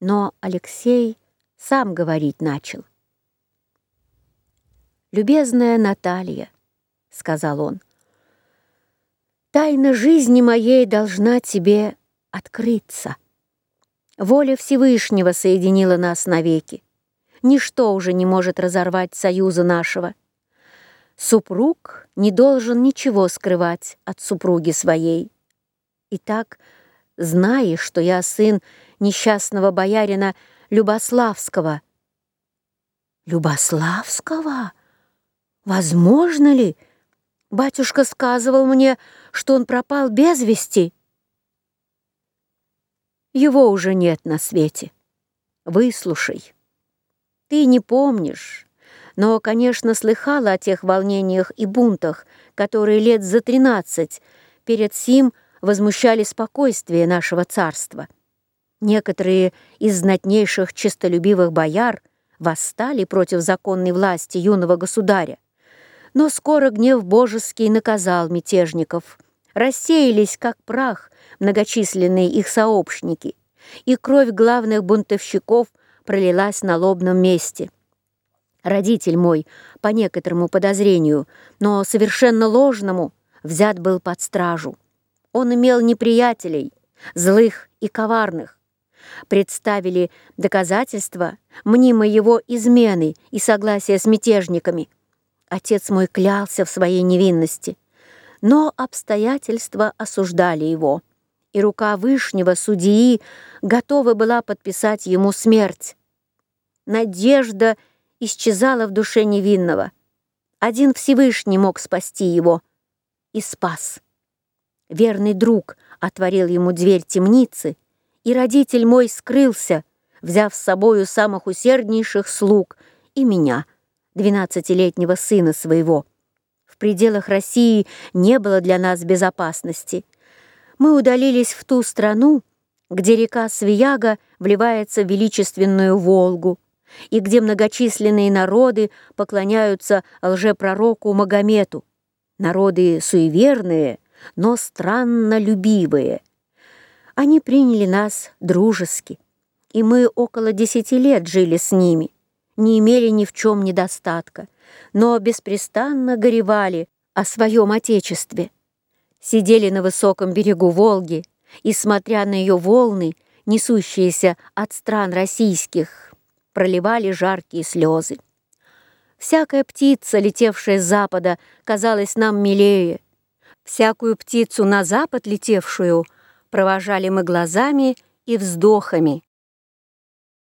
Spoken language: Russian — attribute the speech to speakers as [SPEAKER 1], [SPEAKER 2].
[SPEAKER 1] Но Алексей сам говорить начал. «Любезная Наталья», — сказал он, — «тайна жизни моей должна тебе открыться. Воля Всевышнего соединила нас навеки. Ничто уже не может разорвать союза нашего. Супруг не должен ничего скрывать от супруги своей. Итак, знай, что я сын несчастного боярина Любославского. Любославского? Возможно ли? Батюшка сказывал мне, что он пропал без вести. Его уже нет на свете. Выслушай. Ты не помнишь, но, конечно, слыхала о тех волнениях и бунтах, которые лет за тринадцать перед сим возмущали спокойствие нашего царства. Некоторые из знатнейших честолюбивых бояр восстали против законной власти юного государя, но скоро гнев божеский наказал мятежников. Рассеялись, как прах, многочисленные их сообщники, и кровь главных бунтовщиков пролилась на лобном месте. Родитель мой, по некоторому подозрению, но совершенно ложному, взят был под стражу. Он имел неприятелей, злых и коварных. Представили доказательства мнимой его измены и согласия с мятежниками. Отец мой клялся в своей невинности, но обстоятельства осуждали его, и рука Вышнего судьи готова была подписать ему смерть. Надежда исчезала в душе невинного. Один Всевышний мог спасти его и спас. Верный друг отворил ему дверь темницы, и родитель мой скрылся, взяв с собою самых усерднейших слуг и меня, двенадцатилетнего сына своего. В пределах России не было для нас безопасности. Мы удалились в ту страну, где река Свияга вливается в величественную Волгу, и где многочисленные народы поклоняются лжепророку Магомету. Народы суеверные — но странно любивые. Они приняли нас дружески, и мы около десяти лет жили с ними, не имели ни в чем недостатка, но беспрестанно горевали о своем Отечестве. Сидели на высоком берегу Волги и, смотря на ее волны, несущиеся от стран российских, проливали жаркие слезы. Всякая птица, летевшая с запада, казалась нам милее, Всякую птицу на запад летевшую провожали мы глазами и вздохами.